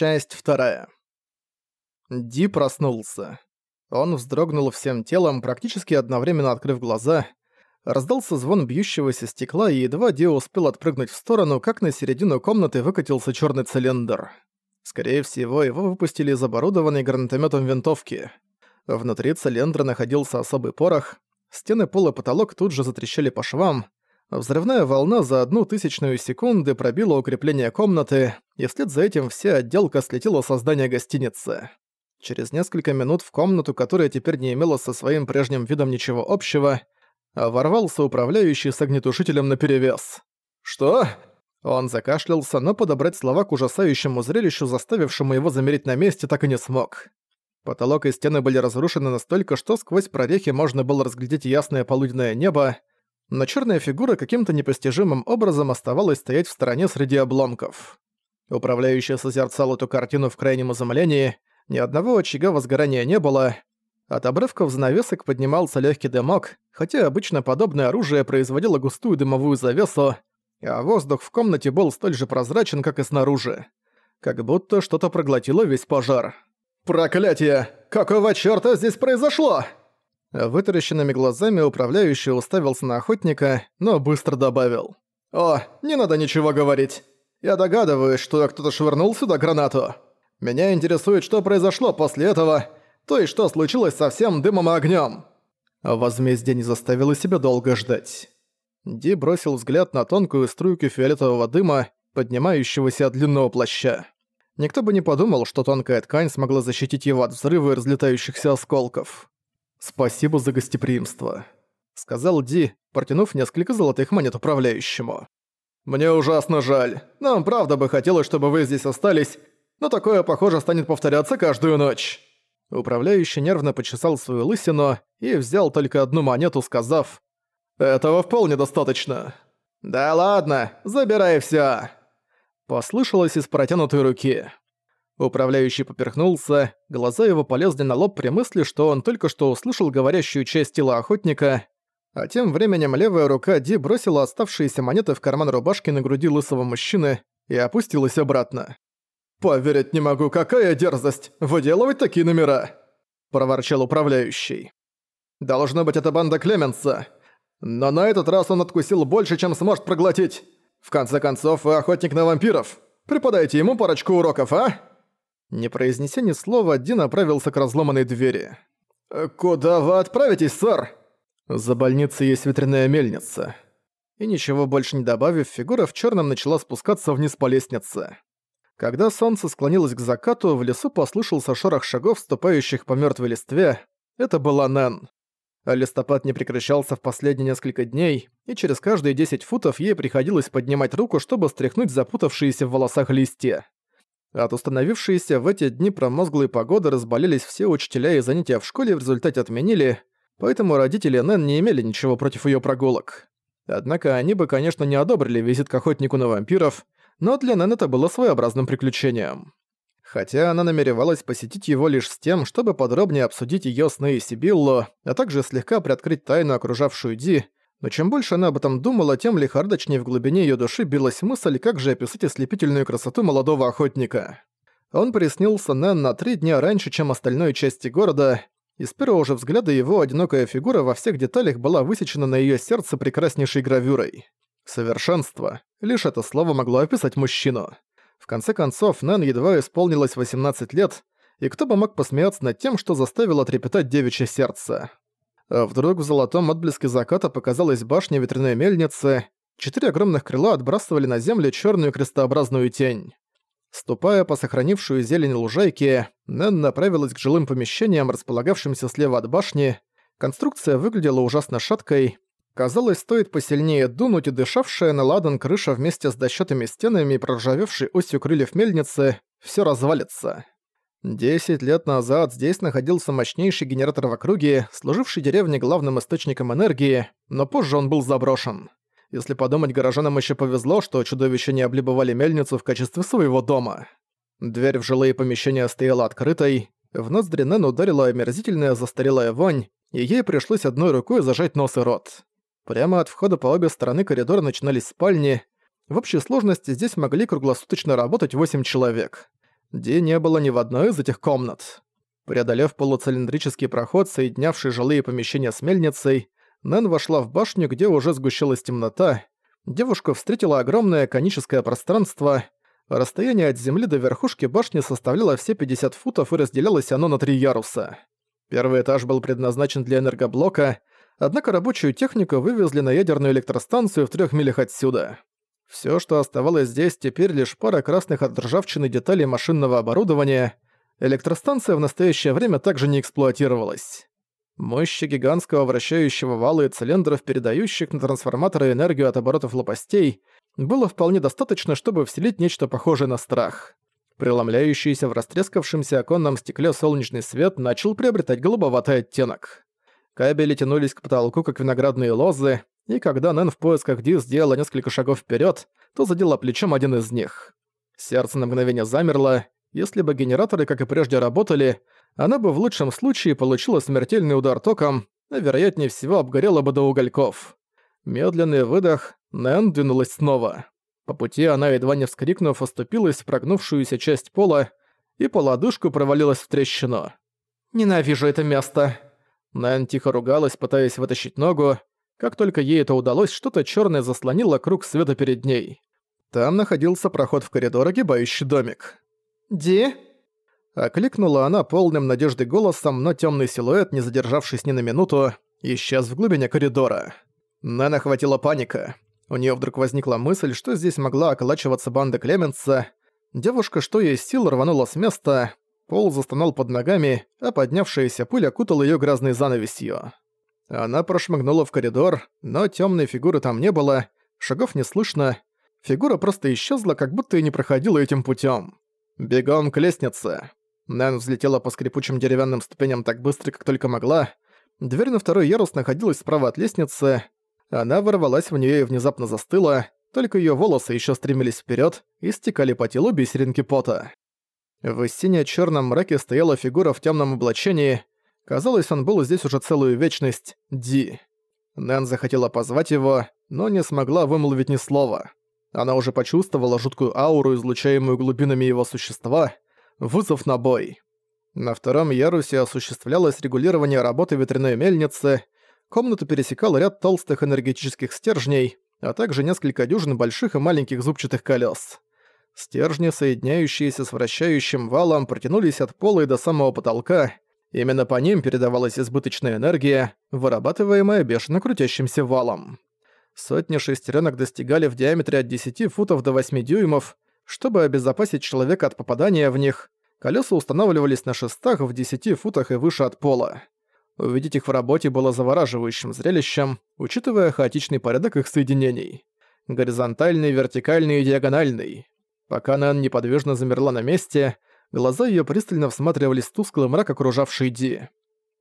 Часть вторая. Ди проснулся. Он вздрогнул всем телом, практически одновременно открыв глаза. Раздался звон бьющегося стекла, и едва Ди успел отпрыгнуть в сторону, как на середину комнаты выкатился черный цилиндр. Скорее всего, его выпустили из оборудованной гранатометом винтовки. Внутри цилиндра находился особый порох. Стены, пол и потолок тут же затрещали по швам, Взрывная волна за одну тысячную секунды пробила укрепление комнаты, и вслед за этим вся отделка слетела со здания гостиницы. Через несколько минут в комнату, которая теперь не имела со своим прежним видом ничего общего, ворвался управляющий с огнетушителем наперевес. «Что?» Он закашлялся, но подобрать слова к ужасающему зрелищу, заставившему его замереть на месте, так и не смог. Потолок и стены были разрушены настолько, что сквозь прорехи можно было разглядеть ясное полуденное небо, но черная фигура каким-то непостижимым образом оставалась стоять в стороне среди обломков. Управляющий созерцал эту картину в крайнем изумлении, ни одного очага возгорания не было, от обрывков занавесок поднимался легкий дымок, хотя обычно подобное оружие производило густую дымовую завесу, а воздух в комнате был столь же прозрачен, как и снаружи. Как будто что-то проглотило весь пожар. «Проклятие! Какого чёрта здесь произошло?» Вытаращенными глазами управляющий уставился на охотника, но быстро добавил. «О, не надо ничего говорить. Я догадываюсь, что кто-то швырнул сюда гранату. Меня интересует, что произошло после этого, то есть что случилось со всем дымом и огнём». Возмездие не заставило себя долго ждать. Ди бросил взгляд на тонкую струйку фиолетового дыма, поднимающегося от длинного плаща. Никто бы не подумал, что тонкая ткань смогла защитить его от взрыва и разлетающихся осколков. «Спасибо за гостеприимство», — сказал Ди, протянув несколько золотых монет управляющему. «Мне ужасно жаль. Нам правда бы хотелось, чтобы вы здесь остались, но такое, похоже, станет повторяться каждую ночь». Управляющий нервно почесал свою лысину и взял только одну монету, сказав «Этого вполне достаточно». «Да ладно, забирай всё!» Послышалось из протянутой руки. Управляющий поперхнулся, глаза его полезли на лоб при мысли, что он только что услышал говорящую часть тела охотника, а тем временем левая рука Ди бросила оставшиеся монеты в карман рубашки на груди лысого мужчины и опустилась обратно. «Поверить не могу, какая дерзость! Выделывать такие номера!» – проворчал управляющий. «Должно быть, это банда Клеменса. Но на этот раз он откусил больше, чем сможет проглотить. В конце концов, вы охотник на вампиров. Преподайте ему парочку уроков, а?» Не произнеся ни слова, Ди направился к разломанной двери. «Куда вы отправитесь, сэр?» «За больницей есть ветряная мельница». И ничего больше не добавив, фигура в черном начала спускаться вниз по лестнице. Когда солнце склонилось к закату, в лесу послышался шорох шагов, ступающих по мертвой листве. Это была Нэн. Листопад не прекращался в последние несколько дней, и через каждые 10 футов ей приходилось поднимать руку, чтобы стряхнуть запутавшиеся в волосах листья. От установившейся в эти дни промозглой погоды разболелись все учителя и занятия в школе в результате отменили, поэтому родители Нэн не имели ничего против её прогулок. Однако они бы, конечно, не одобрили визит к охотнику на вампиров, но для Нэн это было своеобразным приключением. Хотя она намеревалась посетить его лишь с тем, чтобы подробнее обсудить её сны и Сибиллу, а также слегка приоткрыть тайну, окружавшую Ди, но чем больше она об этом думала, тем лихорадочнее в глубине её души билась мысль, как же описать ослепительную красоту молодого охотника. Он приснился Нэн на три дня раньше, чем остальной части города, и с первого же взгляда его одинокая фигура во всех деталях была высечена на её сердце прекраснейшей гравюрой. Совершенство. Лишь это слово могло описать мужчину. В конце концов, Нэн едва исполнилось 18 лет, и кто бы мог посмеяться над тем, что заставило трепетать девичье сердце. А вдруг в золотом отблеске заката показалась башня ветряной мельницы, четыре огромных крыла отбрасывали на землю черную крестообразную тень. Ступая по сохранившую зелень лужайке, Нэн направилась к жилым помещениям, располагавшимся слева от башни. Конструкция выглядела ужасно шаткой. Казалось, стоит посильнее дунуть, и дышавшая на ладан крыша вместе с дощатыми стенами и проржавевшей осью крыльев мельницы все развалится. Десять лет назад здесь находился мощнейший генератор в округе, служивший деревне главным источником энергии, но позже он был заброшен. Если подумать, горожанам еще повезло, что чудовища не облюбовали мельницу в качестве своего дома. Дверь в жилые помещения стояла открытой, в ноздри Нэн ударила омерзительная застарелая вонь, и ей пришлось одной рукой зажать нос и рот. Прямо от входа по обе стороны коридора начинались спальни. В общей сложности здесь могли круглосуточно работать восемь человек. Ди не было ни в одной из этих комнат. Преодолев полуцилиндрический проход, соединявший жилые помещения с мельницей, Нэн вошла в башню, где уже сгущалась темнота. Девушка встретила огромное коническое пространство. Расстояние от земли до верхушки башни составляло все 50 футов и разделялось оно на три яруса. Первый этаж был предназначен для энергоблока, однако рабочую технику вывезли на ядерную электростанцию в трех милях отсюда. Все, что оставалось здесь, теперь лишь пара красных от ржавчины деталей машинного оборудования. Электростанция в настоящее время также не эксплуатировалась. Мощи гигантского вращающего вала и цилиндров, передающих на трансформаторы энергию от оборотов лопастей, было вполне достаточно, чтобы вселить нечто похожее на страх. Преломляющийся в растрескавшемся оконном стекле солнечный свет начал приобретать голубоватый оттенок. Кабели тянулись к потолку, как виноградные лозы, и когда Нэн в поисках Ди сделала несколько шагов вперед, то задела плечом один из них. Сердце на мгновение замерло. Если бы генераторы, как и прежде, работали, она бы в лучшем случае получила смертельный удар током, а вероятнее всего обгорела бы до угольков. Медленный выдох, Нэн двинулась снова. По пути она, едва не вскрикнув, оступилась в прогнувшуюся часть пола и по лодыжку провалилась в трещину. «Ненавижу это место!» Нэн тихо ругалась, пытаясь вытащить ногу. Как только ей это удалось, что-то чёрное заслонило круг света перед ней. Там находился проход в коридор, огибающий домик. «Ди?» Окликнула она полным надежды голосом, но темный силуэт, не задержавшись ни на минуту, исчез в глубине коридора. Нэн охватила паника. У нее вдруг возникла мысль, что здесь могла околачиваться банда Клеменса. Девушка, что есть сил, рванула с места. Пол застонал под ногами, а поднявшаяся пыль окутала ее грязной занавесью. Она прошмыгнула в коридор, но темной фигуры там не было, шагов не слышно. Фигура просто исчезла, как будто и не проходила этим путем. Бегом к лестнице. Нэн взлетела по скрипучим деревянным ступеням так быстро, как только могла. Дверь на второй ярус находилась справа от лестницы. Она ворвалась в нее и внезапно застыла, только ее волосы еще стремились вперед и стекали по телу бисеринки пота. В сине-черном мраке стояла фигура в темном облачении. Казалось, он был здесь уже целую вечность. Ди. Нэн захотела позвать его, но не смогла вымолвить ни слова. Она уже почувствовала жуткую ауру, излучаемую глубинами его существа — Вызов на бой. На втором ярусе осуществлялось регулирование работы ветряной мельницы, комнату пересекал ряд толстых энергетических стержней, а также несколько дюжин больших и маленьких зубчатых колес. Стержни, соединяющиеся с вращающим валом, протянулись от пола и до самого потолка. Именно по ним передавалась избыточная энергия, вырабатываемая бешено крутящимся валом. Сотни шестеренок достигали в диаметре от 10 футов до 8 дюймов, чтобы обезопасить человека от попадания в них, колеса устанавливались на шестах в 10 футах и выше от пола. Увидеть их в работе было завораживающим зрелищем, учитывая хаотичный порядок их соединений. Горизонтальный, вертикальный и диагональный. Пока Нэн неподвижно замерла на месте, глаза её пристально всматривались в тусклый мрак, окружавший Ди.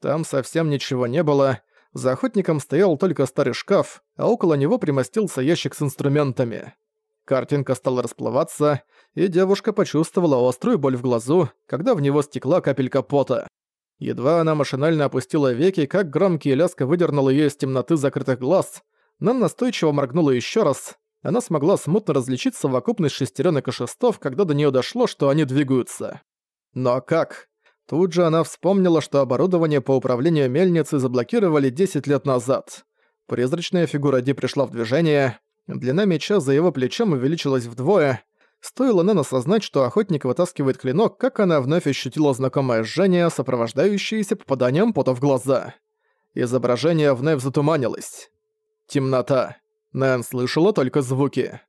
Там совсем ничего не было, за охотником стоял только старый шкаф, а около него примостился ящик с инструментами. Картинка стала расплываться, и девушка почувствовала острую боль в глазу, когда в него стекла капелька пота. Едва она машинально опустила веки, как громкий лязг выдернул её из темноты закрытых глаз, но настойчиво моргнула ещё раз. Она смогла смутно различить совокупность шестерёнок и шестов, когда до неё дошло, что они двигаются. Но как? Тут же она вспомнила, что оборудование по управлению мельницей заблокировали 10 лет назад. Призрачная фигура Ди пришла в движение, Длина меча за его плечом увеличилась вдвое. Стоило Нэн осознать, что охотник вытаскивает клинок, как она вновь ощутила знакомое жжение, сопровождающееся попаданием пота в глаза. Изображение вновь затуманилось. Темнота. Нэн слышала только звуки.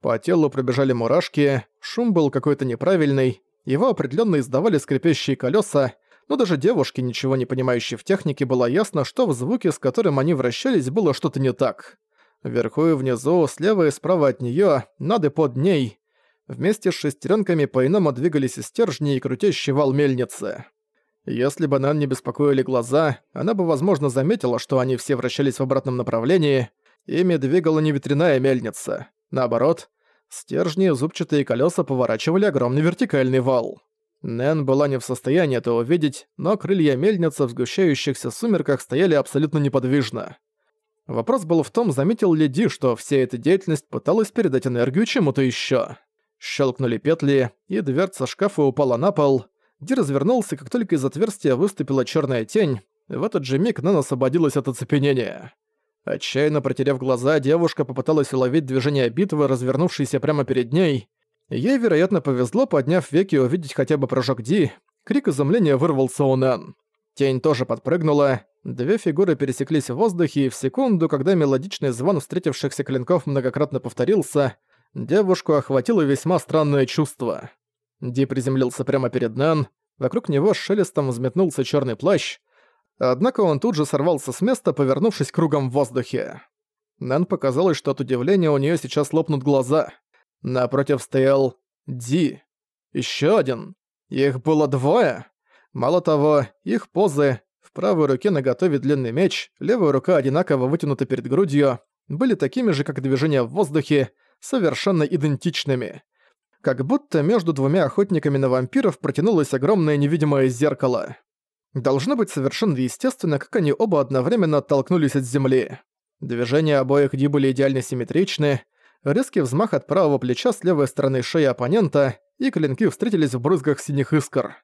По телу пробежали мурашки, шум был какой-то неправильный, его определенно издавали скрипящие колеса, но даже девушке, ничего не понимающей в технике, было ясно, что в звуке, с которым они вращались, было что-то не так. Вверху и внизу, слева и справа от неё, над и под ней. Вместе с шестеренками по-иному двигались и стержни, и крутящий вал мельницы. Если бы Нан не беспокоили глаза, она бы, возможно, заметила, что они все вращались в обратном направлении. Ими двигала не ветряная мельница. Наоборот, стержни зубчатые колеса поворачивали огромный вертикальный вал. Нэн была не в состоянии это увидеть, но крылья мельницы в сгущающихся сумерках стояли абсолютно неподвижно. Вопрос был в том, заметил ли Ди, что вся эта деятельность пыталась передать энергию чему-то ещё. Щелкнули петли, и дверца шкафа упала на пол. Ди развернулся, как только из отверстия выступила черная тень. В этот же миг Нэн освободилась от оцепенения. Отчаянно протерев глаза, девушка попыталась уловить движение битвы, развернувшейся прямо перед ней. Ей, вероятно, повезло, подняв веки, увидеть хотя бы прыжок Ди. Крик изумления вырвался у Нэн. Тень тоже подпрыгнула. Две фигуры пересеклись в воздухе, и в секунду, когда мелодичный звон встретившихся клинков многократно повторился, девушку охватило весьма странное чувство. Ди приземлился прямо перед Нэн, вокруг него с шелестом взметнулся черный плащ, однако он тут же сорвался с места, повернувшись кругом в воздухе. Нэн показалось, что от удивления у нее сейчас лопнут глаза. Напротив стоял Ди. Еще один. Их было двое. Мало того, их позы, в правой руке наготове длинный меч, левая рука одинаково вытянута перед грудью, были такими же, как движения в воздухе, совершенно идентичными. Как будто между двумя охотниками на вампиров протянулось огромное невидимое зеркало. Должно быть совершенно естественно, как они оба одновременно оттолкнулись от земли. Движения обоих Ди были идеально симметричны, резкий взмах от правого плеча с левой стороны шеи оппонента, и клинки встретились в брызгах синих искр.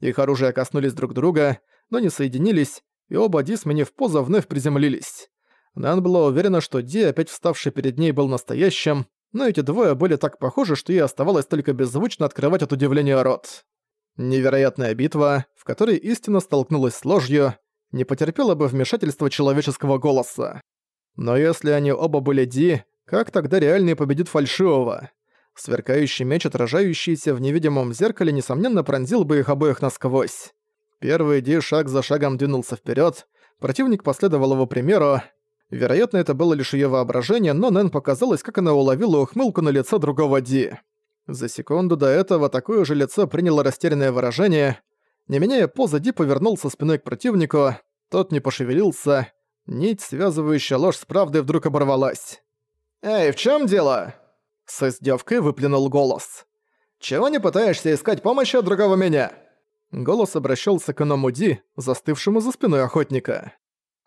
Их оружия коснулись друг друга, но не соединились, и оба Ди, сменив позу, вновь приземлились. Нан была уверена, что Ди, опять вставший перед ней, был настоящим, но эти двое были так похожи, что ей оставалось только беззвучно открывать от удивления рот. Невероятная битва, в которой истина столкнулась с ложью, не потерпела бы вмешательства человеческого голоса. Но если они оба были Ди, как тогда реальный победит фальшивого? Сверкающий меч, отражающийся в невидимом зеркале, несомненно пронзил бы их обоих насквозь. Первый Ди шаг за шагом двинулся вперед. противник последовал его примеру. Вероятно, это было лишь ее воображение, но Нэн показалось, как она уловила ухмылку на лице другого Ди. За секунду до этого такое же лицо приняло растерянное выражение. Не меняя позы, Ди повернулся спиной к противнику, тот не пошевелился. Нить, связывающая ложь с правдой, вдруг оборвалась. «Эй, в чем дело?» С издевкой выплюнул голос. «Чего не пытаешься искать помощи от другого меня?» Голос обращался к иному Ди, застывшему за спиной охотника.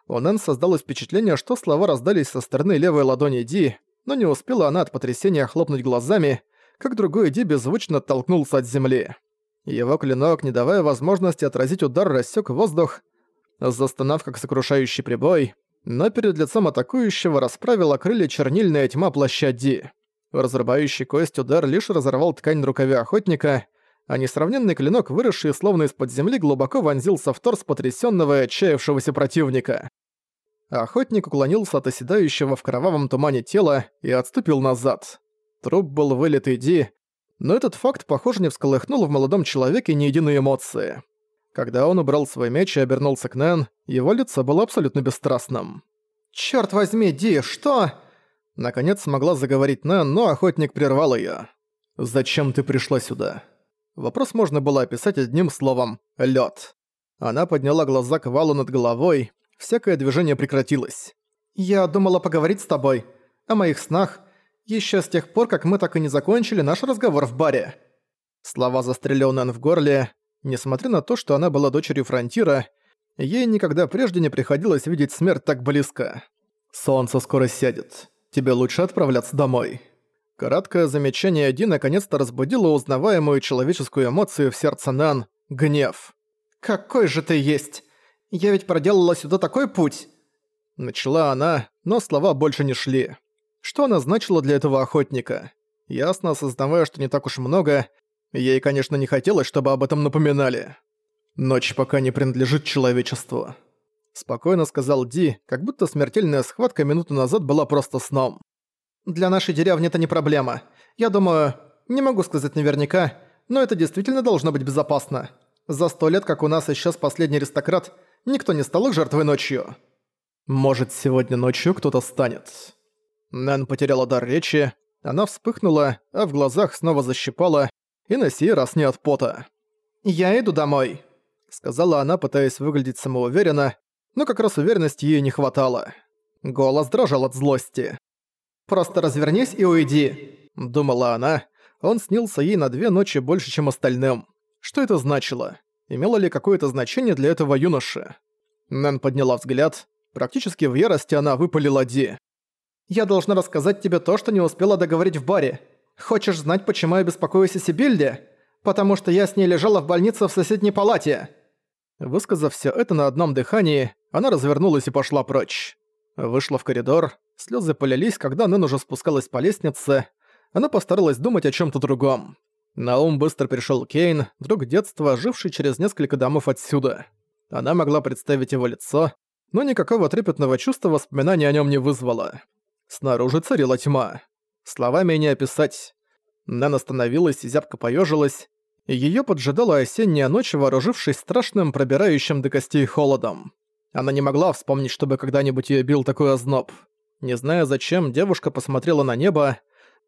У Нэн создалось впечатление, что слова раздались со стороны левой ладони Ди, но не успела она от потрясения хлопнуть глазами, как другой Ди беззвучно оттолкнулся от земли. Его клинок, не давая возможности отразить удар, рассек воздух, застонав как сокрушающий прибой, но перед лицом атакующего расправила крылья чернильная тьма плаща Ди. Разрубающий кость удар лишь разорвал ткань рукаве охотника, а несравненный клинок, выросший словно из-под земли, глубоко вонзился в торс потрясённого и отчаявшегося противника. Охотник уклонился от оседающего в кровавом тумане тела и отступил назад. Труп был вылитый Ди, но этот факт, похоже, не всколыхнул в молодом человеке ни единой эмоции. Когда он убрал свой меч и обернулся к Нэн, его лицо было абсолютно бесстрастным. «Чёрт возьми, Ди, что?» Наконец смогла заговорить Нэн, но охотник прервал её. «Зачем ты пришла сюда?» Вопрос можно было описать одним словом «лёд». Она подняла глаза к валу над головой, всякое движение прекратилось. «Я думала поговорить с тобой. О моих снах. Ещё с тех пор, как мы так и не закончили наш разговор в баре». Слова застряли у Нэн в горле. Несмотря на то, что она была дочерью фронтира, ей никогда прежде не приходилось видеть смерть так близко. «Солнце скоро сядет тебе лучше отправляться домой». Короткое замечание Ди наконец-то разбудило узнаваемую человеческую эмоцию в сердце Нан — гнев. «Какой же ты есть! Я ведь проделала сюда такой путь!» Начала она, но слова больше не шли. Что она значила для этого охотника? Ясно осознавая, что не так уж много, ей, конечно, не хотелось, чтобы об этом напоминали. «Ночь пока не принадлежит человечеству», Спокойно сказал Ди, как будто смертельная схватка минуту назад была просто сном. «Для нашей деревни это не проблема. Я думаю, не могу сказать наверняка, но это действительно должно быть безопасно. За сто лет, как у нас исчез последний аристократ, никто не стал их жертвой ночью». «Может, сегодня ночью кто-то станет». Нэн потеряла дар речи, она вспыхнула, а в глазах снова защипала, и на сей раз не от пота. «Я иду домой», — сказала она, пытаясь выглядеть самоуверенно, но как раз уверенности ей не хватало. Голос дрожал от злости. «Просто развернись и уйди», — думала она. Он снился ей на две ночи больше, чем остальным. Что это значило? Имело ли какое-то значение для этого юноши? Нэн подняла взгляд. Практически в ярости она выпалила Ди. «Я должна рассказать тебе то, что не успела договорить в баре. Хочешь знать, почему я беспокоюсь о Сибильде? Потому что я с ней лежала в больнице в соседней палате!» Высказав все это на одном дыхании, она развернулась и пошла прочь. Вышла в коридор, слезы полились, когда Нэн уже спускалась по лестнице. Она постаралась думать о чем то другом. На ум быстро пришел Кейн, друг детства, живший через несколько домов отсюда. Она могла представить его лицо, но никакого трепетного чувства воспоминания о нем не вызвало. Снаружи царила тьма. Словами не описать. Нэн остановилась и зябко поежилась. Ее поджидала осенняя ночь, вооружившись страшным, пробирающим до костей холодом. Она не могла вспомнить, чтобы когда-нибудь ее бил такой озноб. Не зная зачем, девушка посмотрела на небо.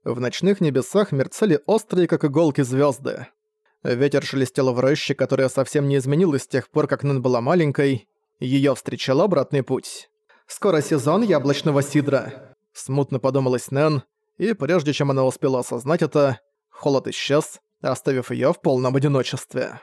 В ночных небесах мерцали острые, как иголки, звезды. Ветер шелестел в роще, которая совсем не изменилась с тех пор, как Нэн была маленькой. Ее встречал обратный путь. «Скоро сезон яблочного сидра», — смутно подумалась Нэн, и прежде чем она успела осознать это, холод исчез, оставив ее в полном одиночестве.